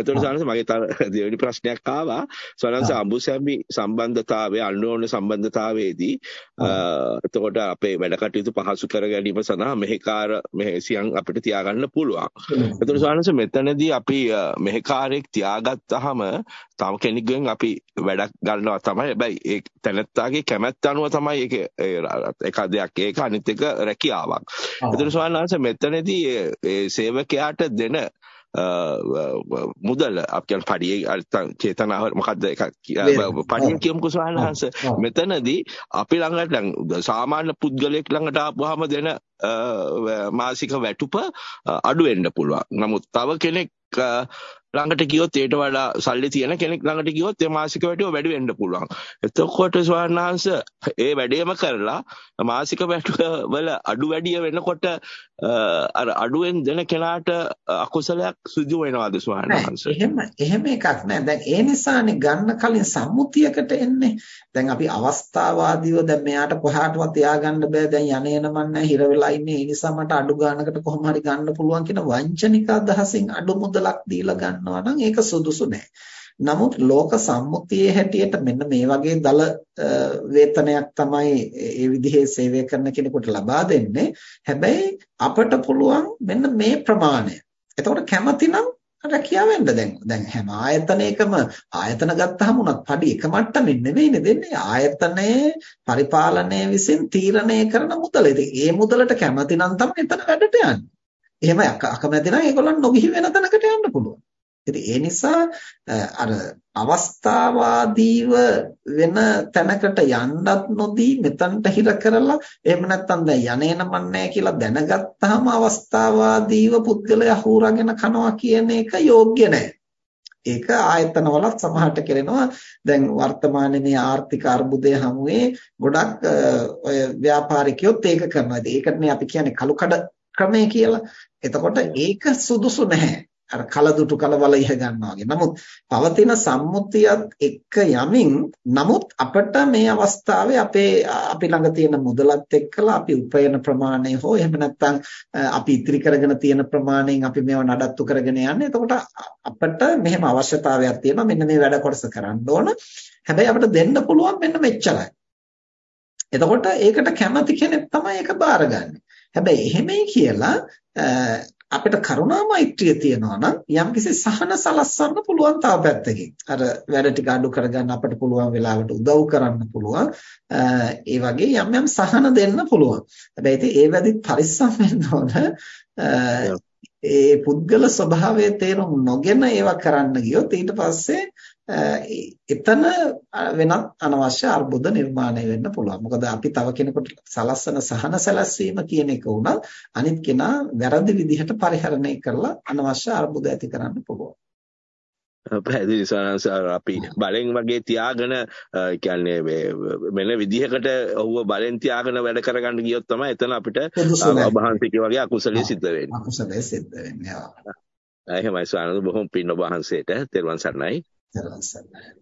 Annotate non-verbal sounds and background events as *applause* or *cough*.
එතකොට සානස මගේ තව *laughs* දෙවෙනි ප්‍රශ්නයක් ආවා. සානස අඹුසැමි සම්බන්ධතාවය අන්‍යෝන්‍ය සම්බන්ධතාවයේදී එතකොට අපේ වැඩ කටයුතු පහසු කර ගැනීම සඳහා මෙහෙකාර මෙහෙසියන් අපිට තියාගන්න පුළුවන්. එතකොට සානස මෙතනදී අපි මෙහෙකාරයෙක් තියාගත්තාම තව කෙනෙක්ගෙන් අපි වැඩක් ගන්නවා තමයි. හැබැයි ඒ තැනත්තාගේ කැමැත්ත අනුව තමයි ඒක එක දෙයක් ඒක අනිත් එක රැකියාවක්. එතකොට සානස මෙතනදී ඒ සේවකයාට දෙන මුදල අපි කියන පඩියේ චේතනාව මොකද්ද එකක් පඩිය කියමුකෝ ස්වාමීන් මෙතනදී අපි ළඟට සාමාන්‍ය පුද්ගලයෙක් ළඟට ආපුවාම දෙන මාසික වැටුප අඩු වෙන්න පුළුවන්. නමුත් තව කෙනෙක් ළඟට ගියොත් ඊට වඩා සල්ලි තියෙන කෙනෙක් ළඟට ගියොත් ඒ මාසික වැටුව වැඩි වෙන්න පුළුවන්. එතකොට ස්වාමීනාංශ ඒ වැඩේම කරලා මාසික වැටුව වල අඩු වැඩි වෙනකොට අර අඩුවෙන් දෙන කෙනාට අකුසලයක් සිදු වෙනවාද ස්වාමීනාංශ? එහෙම එහෙම එකක් නෑ. දැන් ඒ නිසානේ ගන්න කලින් සම්මුතියකට එන්නේ. දැන් අපි අවස්ථාවාදීව දැන් මෙයාට කොහාටවත් තියාගන්න බෑ. දැන් යන්නේ නමන්න හිර වෙලා ඉන්නේ. ඒ නිසා මට අඩු ගානකට කොහොම හරි ගන්න පුළුවන් කියන වංචනික අදහසින් අඩු මුදලක් දීලා ගන්න ගන්නවා නම් ඒක සුදුසු නෑ. නමුත් ලෝක සම්මුතියේ හැටියට මෙන්න මේ වගේ දල වේතනයක් තමයි ඒ විදිහේ සේවය කරන කෙනෙකුට ලබා දෙන්නේ. හැබැයි අපට පුළුවන් මෙන්න මේ ප්‍රමාණය. එතකොට කැමතිනම් රැකියාව වෙන්න දැන් දැන් හැම ආයතනයකම ආයතන ගත්තාම උනත් පඩි එක මට්ටමින් නෙවෙයිනේ දෙන්නේ ආයතනයේ පරිපාලනය විසින් තීරණය කරන මුදල. ඉතින් ඒ මුදලට කැමති නම් තමයි එතන වැඩට යන්නේ. එහෙම අකමැති නම් ඒගොල්ලන් නොගිහි වෙන තැනකට යන්න පුළුවන්. ඉතින් ඒ නිසා අර අවස්ථාවාදීව වෙන තැනකට යන්නත් නොදී මෙතනට හිර කරලා එහෙම නැත්නම් දැන් යන්නේ නමන්නේ කියලා දැනගත්තාම අවස්ථාවාදීව පුද්ගලයා හූරගෙන කනවා කියන එක යෝග්‍ය නැහැ. ඒක ආයතනවලත් සමහරට කරනවා දැන් වර්තමානයේ මේ ආර්ථික අර්බුදය හමුවේ ගොඩක් ඔය ව්‍යාපාරිකයොත් ඒක කරනවා. ඒකටනේ අපි කියන්නේ කලුකඩ ක්‍රමය කියලා. එතකොට ඒක සුදුසු නැහැ. අර කලදුටු කලවල ඉහ ගන්නවා වගේ. නමුත් පවතින සම්මුතියත් එක්ක යමින් නමුත් අපිට මේ අවස්ථාවේ අපේ අපි ළඟ තියෙන මුදලත් එක්කලා අපි උපයන ප්‍රමාණය හෝ එහෙම නැත්නම් අපි ඉතිරි කරගෙන තියෙන ප්‍රමාණයෙන් අපි මේව නඩත්තු කරගෙන යන්නේ. එතකොට අපිට මෙහෙම අවශ්‍යතාවයක් තියෙනවා මෙන්න මේ වැඩ කොටස කරන්න ඕන. හැබැයි අපිට දෙන්න පුළුවන් මෙන්න මෙච්චරයි. එතකොට ඒකට කැමති කෙනෙක් තමයි ඒක බාරගන්නේ. හැබැයි එහෙමයි කියලා අපිට කරුණා මෛත්‍රිය තියෙනවා නම් යම්කිසි සහන සලස්වන්න පුළුවන් තව පැත්තකින්. අර වැඩ ටික අඩු කරගන්න අපිට පුළුවන් වෙලාවට උදව් කරන්න පුළුවන්. ඒ වගේ යම් යම් සහන දෙන්න පුළුවන්. හැබැයි ඉතින් ඒ වැඩි පරිස්සම් වෙන්න ඕන. ඒ පුද්ගල ස්වභාවය තේරුම් නොගෙන ඒවා කරන්න ගියොත් ඊට පස්සේ එතන වෙනත් අනවශ්‍ය අර්බුද නිර්මාණය වෙන්න පුළුවන්. මොකද අපි තව කෙනෙකුට සලස්සන සහන සැලැස්වීම කියන එක උනත් අනිත් කෙනා වැරදි විදිහට පරිහරණය කරලා අනවශ්‍ය අර්බුද ඇති කරන්න පුළුවන්. පැහැදිලි සනස අපි බලෙන් වගේ තියාගෙන කියන්නේ වෙන විදිහකට ඔහුව බලෙන් තියාගෙන වැඩ කරගන්න ගියොත් තමයි එතන අපිට අභාන්තික වගේ අකුසලයේ සිද්ධ වෙන්නේ. අකුසලයේ සිද්ධ වෙන්නේ. එහෙමයි ස්වාමීන් වහන්සේ බොහොම පින් ඔබ වහන්සේට තෙරුවන් සරණයි. Gracias.